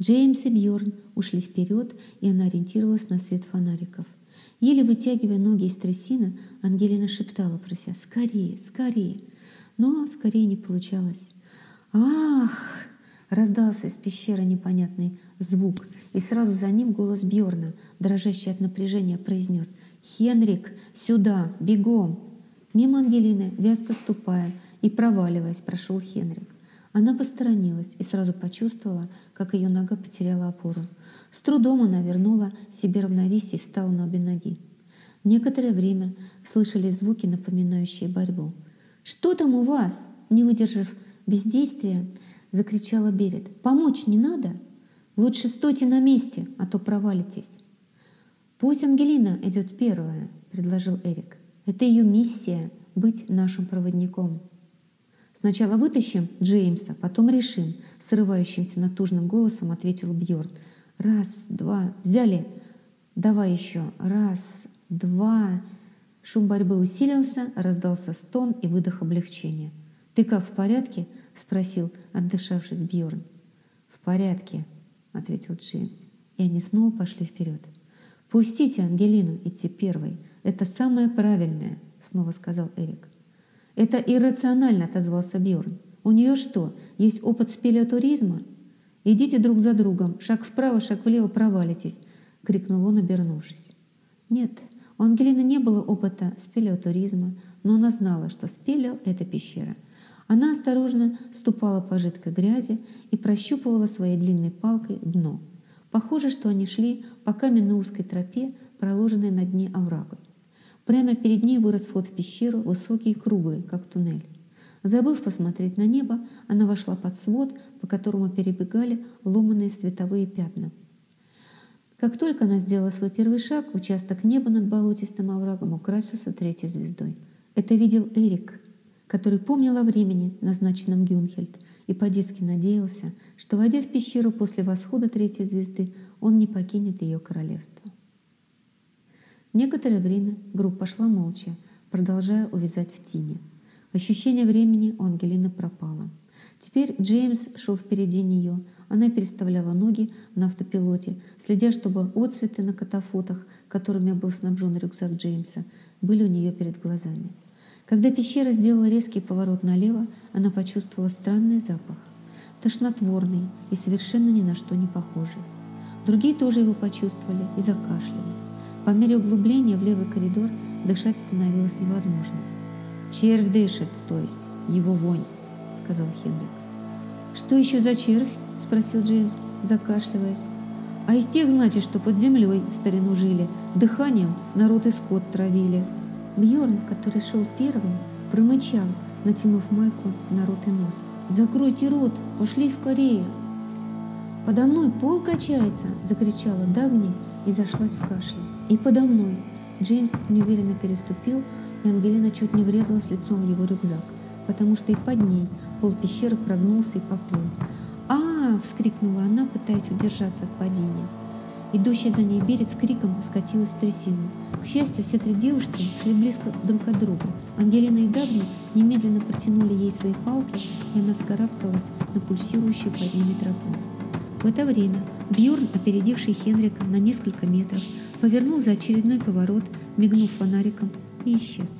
Джеймс и Бьорн ушли вперед, и она ориентировалась на свет фонариков. Еле вытягивая ноги из трясины, Ангелина шептала про себя «Скорее, скорее!» Но скорее не получалось. «Ах!» — раздался из пещеры непонятный звук, и сразу за ним голос Бьорна, дрожащий от напряжения, произнес «Хенрик, сюда, бегом!» Мимо Ангелины, вязко ступая и проваливаясь, прошел Хенрик. Она посторонилась и сразу почувствовала, как ее нога потеряла опору. С трудом она вернула себе равновесие и встала на обе ноги. Некоторое время слышались звуки, напоминающие борьбу. «Что там у вас?» Не выдержав бездействия, закричала Берет. «Помочь не надо? Лучше стойте на месте, а то провалитесь». «Пусть Ангелина идет первая», — предложил Эрик. «Это ее миссия — быть нашим проводником». «Сначала вытащим Джеймса, потом решим», — срывающимся натужным голосом ответил Бьорн. «Раз, два, взяли. Давай еще. Раз, два». Шум борьбы усилился, раздался стон и выдох облегчения. «Ты как, в порядке?» — спросил, отдышавшись Бьорн. «В порядке», — ответил Джеймс. И они снова пошли вперед. «Пустите Ангелину идти первой. Это самое правильное», — снова сказал Эрик. «Это иррационально», — отозвался Бьорн. «У нее что, есть опыт спелеотуризма?» «Идите друг за другом, шаг вправо, шаг влево, провалитесь», — крикнул он, обернувшись. Нет, у Ангелины не было опыта спелеотуризма, но она знала, что спелео — это пещера. Она осторожно ступала по жидкой грязи и прощупывала своей длинной палкой дно. Похоже, что они шли по каменной узкой тропе, проложенной на дне оврага. Прямо перед ней вырос вход в пещеру, высокий и круглый, как туннель. Забыв посмотреть на небо, она вошла под свод, по которому перебегали ломаные световые пятна — как только она сделала свой первый шаг, участок неба над болотистым оврагом украсился третьей звездой. Это видел Эрик, который помнил о времени, назначенном Гюнхельд, и по-детски надеялся, что, войдя в пещеру после восхода третьей звезды, он не покинет ее королевство. Некоторое время группа шла молча, продолжая увязать в тени. Ощущение времени у Ангелины пропало. Теперь Джеймс шел впереди нее, она переставляла ноги на автопилоте, следя, чтобы отцветы на катафотах, которыми был снабжен рюкзак Джеймса, были у нее перед глазами. Когда пещера сделала резкий поворот налево, она почувствовала странный запах, тошнотворный и совершенно ни на что не похожий. Другие тоже его почувствовали и закашляли. По мере углубления в левый коридор дышать становилось невозможно. «Червь дышит, то есть его вонь», — сказал Хенрик. «Что еще за червь?» — спросил Джеймс, закашливаясь. «А из тех, значит, что под землей в старину жили, дыханием народ и скот травили». Бьорн, который шел первым, промычал, натянув майку на рот и нос. «Закройте рот! Пошли скорее!» «Подо мной пол качается!» — закричала Дагни и зашлась в кашле. «И подо мной!» Джеймс неуверенно переступил, и Ангелина чуть не врезалась лицом в его рюкзак, потому что и под ней пол пещеры прогнулся и поплыл вскрикнула она, пытаясь удержаться от падения. Идущий за ней берет с криком скатилась в трясину. К счастью, все три девушки шли близко друг от друга. Ангелина и Дагни немедленно протянули ей свои палки, и она скарабкалась на пульсирующую под ними тропу. В это время Бьорн, опередивший Хенрика на несколько метров, повернул за очередной поворот, мигнув фонариком, и исчез.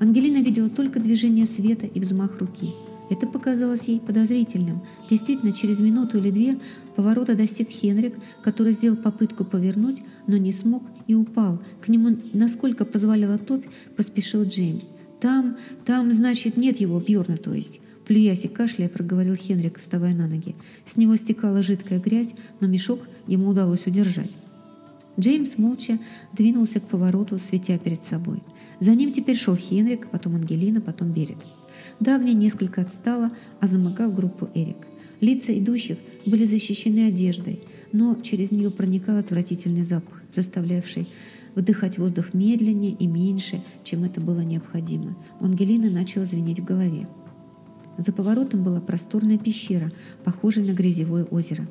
Ангелина видела только движение света и взмах руки – это показалось ей подозрительным. Действительно, через минуту или две поворота достиг Хенрик, который сделал попытку повернуть, но не смог и упал. К нему, насколько позволяла топь, поспешил Джеймс. «Там, там, значит, нет его, Бьорна, то есть». Плюясь и кашляя, проговорил Хенрик, вставая на ноги. С него стекала жидкая грязь, но мешок ему удалось удержать. Джеймс молча двинулся к повороту, светя перед собой. За ним теперь шел Хенрик, потом Ангелина, потом Берет. Дагни несколько отстала, а замыкал группу Эрик. Лица идущих были защищены одеждой, но через нее проникал отвратительный запах, заставлявший вдыхать воздух медленнее и меньше, чем это было необходимо. У Ангелины начало звенеть в голове. За поворотом была просторная пещера, похожая на грязевое озеро.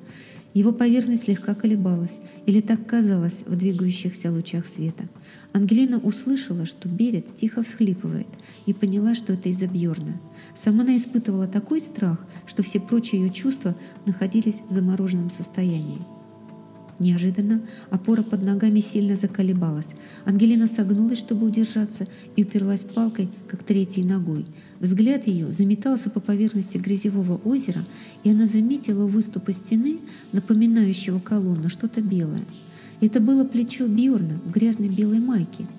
Его поверхность слегка колебалась, или так казалось в двигающихся лучах света. Ангелина услышала, что Берет тихо всхлипывает, и поняла, что это из-за Бьорна. Сама она испытывала такой страх, что все прочие ее чувства находились в замороженном состоянии. Неожиданно опора под ногами сильно заколебалась. Ангелина согнулась, чтобы удержаться, и уперлась палкой, как третьей ногой. Взгляд ее заметался по поверхности грязевого озера, и она заметила у выступа стены, напоминающего колонну, что-то белое. Это было плечо Бьорна в грязной белой майке —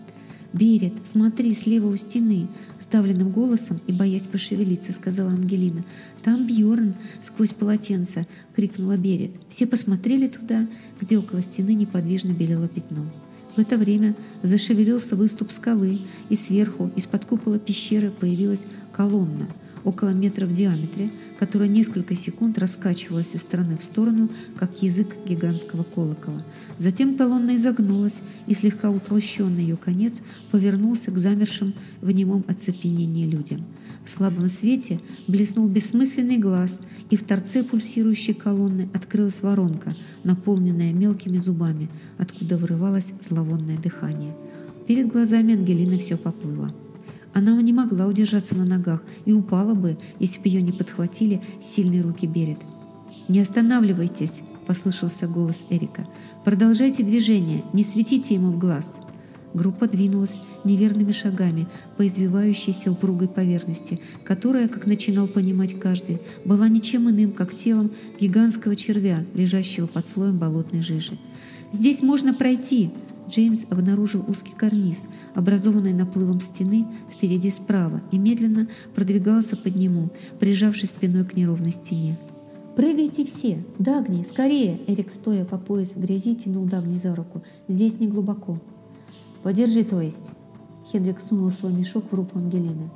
«Берет, смотри, слева у стены!» Ставленным голосом и боясь пошевелиться, сказала Ангелина. «Там Бьорн сквозь полотенце!» — крикнула Берет. Все посмотрели туда, где около стены неподвижно белело пятно. В это время зашевелился выступ скалы, и сверху, из-под купола пещеры, появилась колонна — около метра в диаметре, которая несколько секунд раскачивалась из стороны в сторону, как язык гигантского колокола. Затем колонна изогнулась, и слегка утолщенный ее конец повернулся к замершим в немом оцепенении людям. В слабом свете блеснул бессмысленный глаз, и в торце пульсирующей колонны открылась воронка, наполненная мелкими зубами, откуда вырывалось зловонное дыхание. Перед глазами Ангелины все поплыло. Она не могла удержаться на ногах и упала бы, если бы ее не подхватили сильные руки Берет. «Не останавливайтесь!» — послышался голос Эрика. «Продолжайте движение, не светите ему в глаз!» Группа двинулась неверными шагами по извивающейся упругой поверхности, которая, как начинал понимать каждый, была ничем иным, как телом гигантского червя, лежащего под слоем болотной жижи. «Здесь можно пройти!» Джеймс обнаружил узкий карниз, образованный наплывом стены впереди справа, и медленно продвигался под нему, прижавшись спиной к неровной стене. «Прыгайте все! Дагни, скорее!» Эрик, стоя по пояс в грязи, тянул Дагни за руку. «Здесь не глубоко». «Подержи, то есть!» Хендрик сунул свой мешок в руку Ангелины.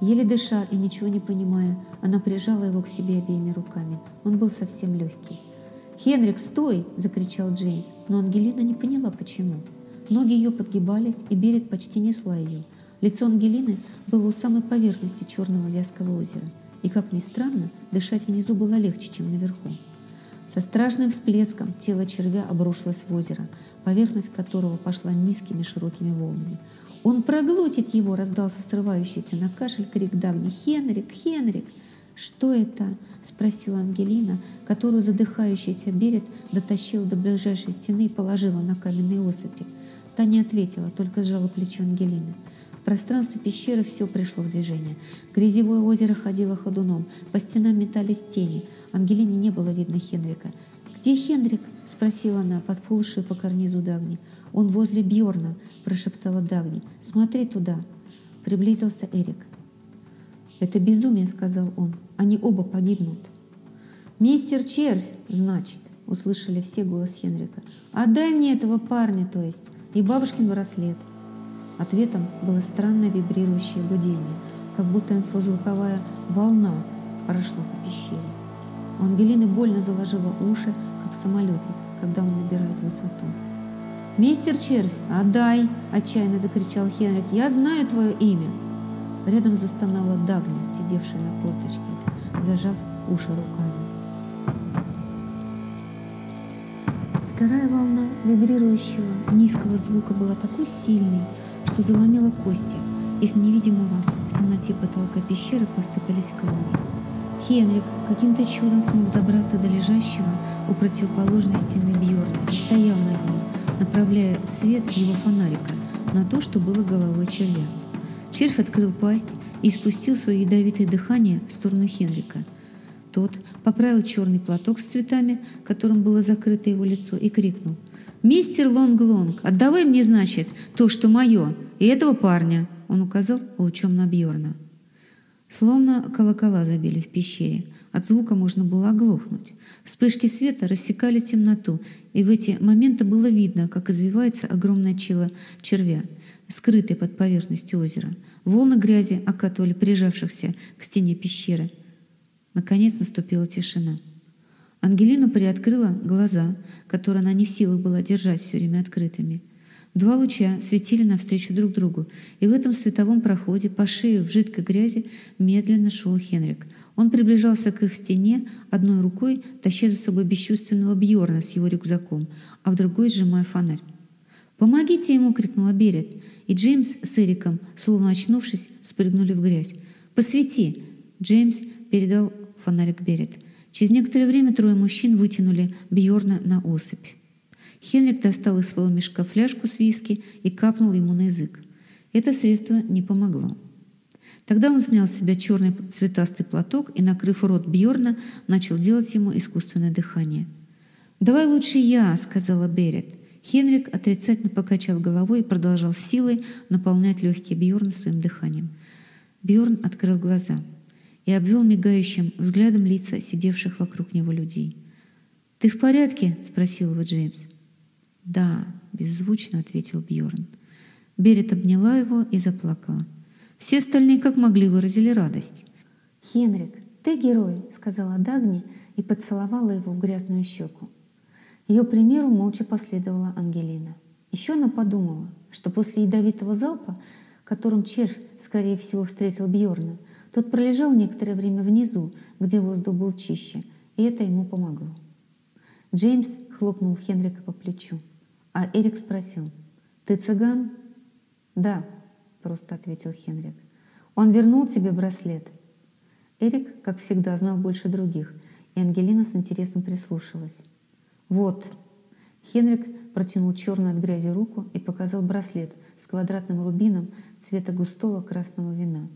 Еле дыша и ничего не понимая, она прижала его к себе обеими руками. Он был совсем легкий. «Хенрик, стой!» – закричал Джеймс, но Ангелина не поняла, почему. Ноги ее подгибались, и берег почти несла ее. Лицо Ангелины было у самой поверхности черного вязкого озера. И, как ни странно, дышать внизу было легче, чем наверху. Со страшным всплеском тело червя обрушилось в озеро, поверхность которого пошла низкими широкими волнами. «Он проглотит его!» — раздался срывающийся на кашель крик Дагни. «Хенрик! Хенрик!» «Что это?» — спросила Ангелина, которую задыхающийся берет дотащил до ближайшей стены и положила на каменные осыпи. Та не ответила, только сжала плечо Ангелины. В пространстве пещеры все пришло в движение. Грязевое озеро ходило ходуном, по стенам метались тени. Ангелине не было видно Хенрика. «Где Хенрик?» — спросила она, подползшую по карнизу Дагни. «Он возле Бьорна», — прошептала Дагни. «Смотри туда». Приблизился Эрик. «Это безумие», — сказал он. «Они оба погибнут». «Мистер Червь, значит», — услышали все голос Хенрика. «Отдай мне этого парня, то есть» и бабушкин браслет. Ответом было странное вибрирующее гудение, как будто инфразвуковая волна прошла по пещере. У Ангелины больно заложила уши, как в самолете, когда он набирает высоту. «Мистер Червь, отдай!» – отчаянно закричал Хенрик. «Я знаю твое имя!» Рядом застонала Дагни, сидевшая на корточке, зажав уши руками. Вторая волна вибрирующего низкого звука была такой сильной, что заломила кости. Из невидимого в темноте потолка пещеры посыпались камни. Хенрик каким-то чудом смог добраться до лежащего у противоположной стены Бьорна и стоял над ним, направляя свет его фонарика на то, что было головой червя. Червь открыл пасть и спустил свое ядовитое дыхание в сторону Хенрика – тот поправил черный платок с цветами, которым было закрыто его лицо, и крикнул. «Мистер Лонг-Лонг, отдавай мне, значит, то, что мое, и этого парня!» Он указал лучом на Бьорна. Словно колокола забили в пещере. От звука можно было оглохнуть. Вспышки света рассекали темноту, и в эти моменты было видно, как извивается огромное чело червя, скрытое под поверхностью озера. Волны грязи окатывали прижавшихся к стене пещеры – Наконец наступила тишина. Ангелина приоткрыла глаза, которые она не в силах была держать все время открытыми. Два луча светили навстречу друг другу, и в этом световом проходе по шею в жидкой грязи медленно шел Хенрик. Он приближался к их стене, одной рукой таща за собой бесчувственного Бьорна с его рюкзаком, а в другой сжимая фонарь. «Помогите ему!» — крикнула Берет, и Джеймс с Эриком, словно очнувшись, спрыгнули в грязь. «Посвети!» — Джеймс передал фонарик Берет. Через некоторое время трое мужчин вытянули Бьорна на осыпь. Хенрик достал из своего мешка фляжку с виски и капнул ему на язык. Это средство не помогло. Тогда он снял с себя черный цветастый платок и, накрыв рот Бьорна, начал делать ему искусственное дыхание. «Давай лучше я», — сказала Берет. Хенрик отрицательно покачал головой и продолжал силой наполнять легкие Бьорна своим дыханием. Бьорн открыл глаза и обвел мигающим взглядом лица сидевших вокруг него людей. «Ты в порядке?» — спросил его Джеймс. «Да», — беззвучно ответил Бьорн. Берет обняла его и заплакала. Все остальные как могли выразили радость. «Хенрик, ты герой», — сказала Дагни и поцеловала его в грязную щеку. Ее примеру молча последовала Ангелина. Еще она подумала, что после ядовитого залпа, которым червь, скорее всего, встретил Бьорна, тот пролежал некоторое время внизу, где воздух был чище, и это ему помогло. Джеймс хлопнул Хенрика по плечу, а Эрик спросил, «Ты цыган?» «Да», просто ответил Хенрик. Он вернул тебе браслет. Эрик, как всегда, знал больше других, и Ангелина с интересом прислушалась. Вот. Хенрик протянул черную от грязи руку и показал браслет с квадратным рубином цвета густого красного вина.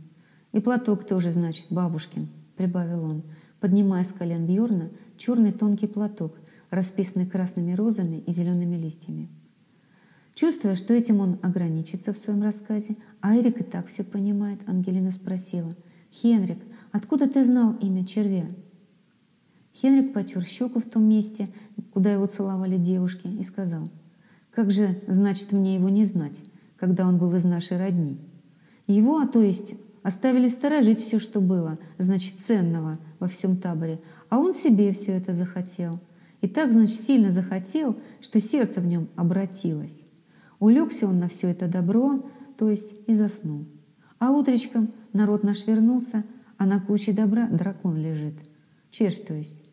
И платок тоже, значит, бабушкин, прибавил он, поднимая с колен Бьорна черный тонкий платок, расписанный красными розами и зелеными листьями. Чувствуя, что этим он ограничится в своем рассказе, а Эрик и так все понимает, Ангелина спросила, «Хенрик, откуда ты знал имя червя?» Хенрик потер щеку в том месте, куда его целовали девушки, и сказал, «Как же, значит, мне его не знать, когда он был из нашей родни? Его, а то есть, оставили сторожить все, что было, значит, ценного во всем таборе, а он себе все это захотел. И так, значит, сильно захотел, что сердце в нем обратилось. Улегся он на все это добро, то есть и заснул. А утречком народ наш вернулся, а на куче добра дракон лежит. Червь, то есть.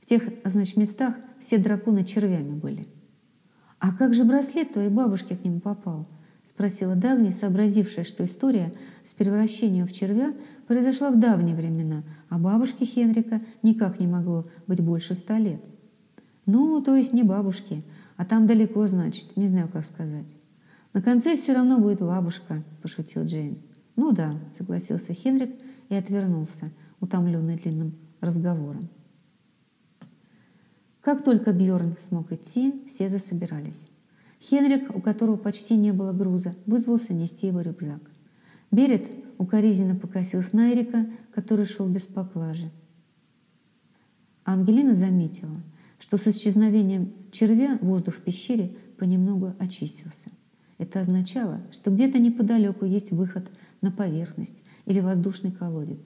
В тех, значит, местах все драконы червями были. «А как же браслет твоей бабушки к нему попал?» — спросила Дагни, сообразившая, что история с превращением в червя произошла в давние времена, а бабушке Хенрика никак не могло быть больше ста лет. «Ну, то есть не бабушки, а там далеко, значит, не знаю, как сказать. На конце все равно будет бабушка, пошутил Джеймс. Ну да, согласился Хенрик и отвернулся, утомленный длинным разговором. Как только Бьорн смог идти, все засобирались. Хенрик, у которого почти не было груза, вызвался нести его рюкзак. Берет укоризненно покосился на Эрика, который шел без поклажи. Ангелина заметила, что с исчезновением червя воздух в пещере понемногу очистился. Это означало, что где-то неподалеку есть выход на поверхность или воздушный колодец.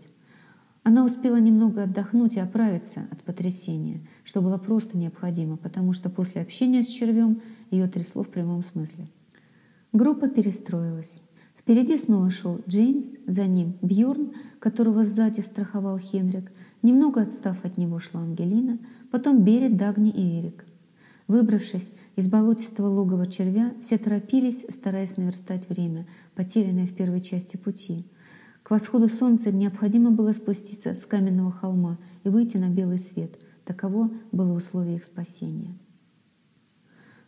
Она успела немного отдохнуть и оправиться от потрясения, что было просто необходимо, потому что после общения с червем ее трясло в прямом смысле. Группа перестроилась. Впереди снова шел Джеймс, за ним Бьорн, которого сзади страховал Хенрик. Немного отстав от него шла Ангелина, потом Берет, Дагни и Эрик. Выбравшись из болотистого логова червя, все торопились, стараясь наверстать время, потерянное в первой части пути. К восходу солнца необходимо было спуститься с каменного холма и выйти на белый свет. Таково было условие их спасения.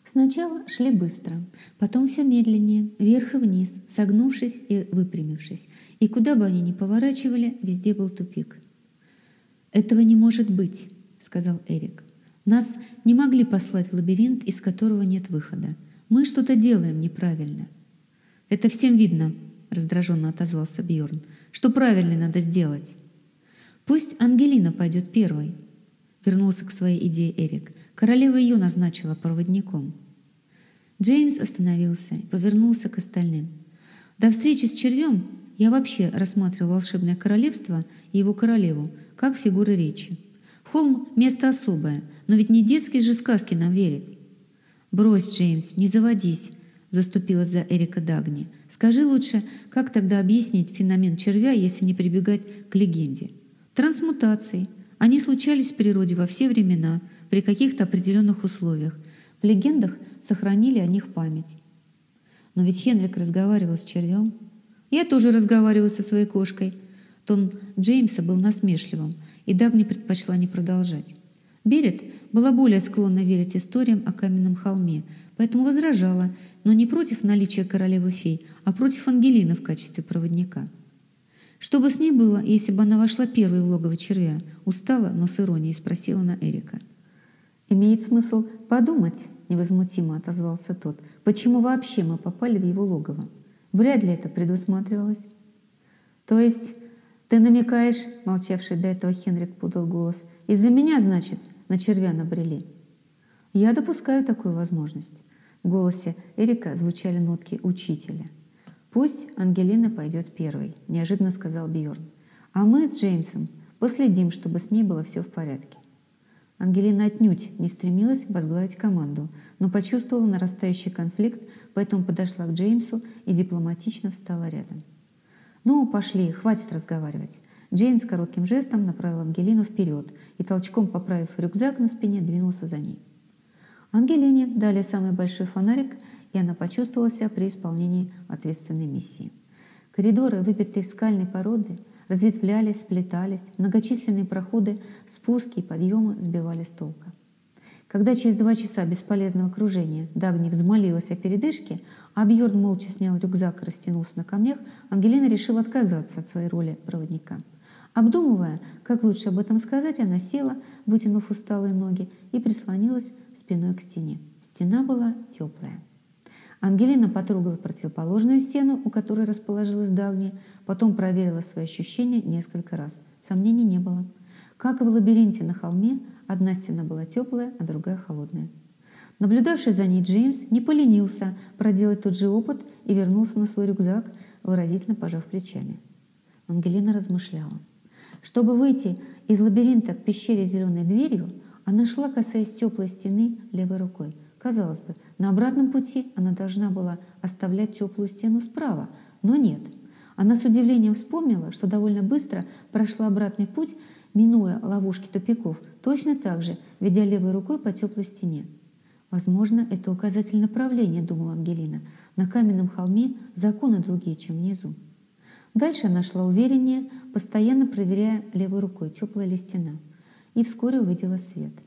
Сначала шли быстро, потом все медленнее, вверх и вниз, согнувшись и выпрямившись. И куда бы они ни поворачивали, везде был тупик. «Этого не может быть», — сказал Эрик. «Нас не могли послать в лабиринт, из которого нет выхода. Мы что-то делаем неправильно». «Это всем видно», — раздраженно отозвался Бьорн. «Что правильно надо сделать?» «Пусть Ангелина пойдет первой», — вернулся к своей идее Эрик. «Королева ее назначила проводником». Джеймс остановился и повернулся к остальным. До встречи с червем я вообще рассматривал волшебное королевство и его королеву как фигуры речи. Холм — место особое, но ведь не детские же сказки нам верить. «Брось, Джеймс, не заводись», — заступилась за Эрика Дагни. «Скажи лучше, как тогда объяснить феномен червя, если не прибегать к легенде? Трансмутации. Они случались в природе во все времена, при каких-то определенных условиях. В легендах сохранили о них память. Но ведь Хенрик разговаривал с червем. Я тоже разговариваю со своей кошкой. Тон Джеймса был насмешливым, и Дагни предпочла не продолжать. Берет была более склонна верить историям о каменном холме, поэтому возражала, но не против наличия королевы фей, а против Ангелины в качестве проводника. Что бы с ней было, если бы она вошла первой в логово червя? Устала, но с иронией спросила на Эрика. «Имеет смысл подумать», — невозмутимо отозвался тот, «почему вообще мы попали в его логово? Вряд ли это предусматривалось». «То есть ты намекаешь, — молчавший до этого Хенрик подал голос, — из-за меня, значит, на червя набрели?» «Я допускаю такую возможность». В голосе Эрика звучали нотки учителя. «Пусть Ангелина пойдет первой», – неожиданно сказал Бьорн. «А мы с Джеймсом последим, чтобы с ней было все в порядке». Ангелина отнюдь не стремилась возглавить команду, но почувствовала нарастающий конфликт, поэтому подошла к Джеймсу и дипломатично встала рядом. «Ну, пошли, хватит разговаривать». Джеймс коротким жестом направил Ангелину вперед и, толчком поправив рюкзак на спине, двинулся за ней. Ангелине дали самый большой фонарик – и она почувствовала себя при исполнении ответственной миссии. Коридоры, выбитые из скальной породы, разветвлялись, сплетались, многочисленные проходы, спуски и подъемы сбивали с толка. Когда через два часа бесполезного окружения Дагни взмолилась о передышке, а Бьорн молча снял рюкзак и растянулся на камнях, Ангелина решила отказаться от своей роли проводника. Обдумывая, как лучше об этом сказать, она села, вытянув усталые ноги, и прислонилась спиной к стене. Стена была теплая. Ангелина потрогала противоположную стену, у которой расположилась давняя, потом проверила свои ощущения несколько раз. Сомнений не было. Как и в лабиринте на холме, одна стена была теплая, а другая холодная. Наблюдавший за ней Джеймс не поленился проделать тот же опыт и вернулся на свой рюкзак, выразительно пожав плечами. Ангелина размышляла. Чтобы выйти из лабиринта к пещере зеленой дверью, она шла, касаясь теплой стены левой рукой. Казалось бы, на обратном пути она должна была оставлять теплую стену справа, но нет. Она с удивлением вспомнила, что довольно быстро прошла обратный путь, минуя ловушки тупиков, точно так же, ведя левой рукой по теплой стене. «Возможно, это указатель направления», — думала Ангелина. «На каменном холме законы другие, чем внизу». Дальше она шла увереннее, постоянно проверяя левой рукой, теплая ли стена. И вскоре увидела свет —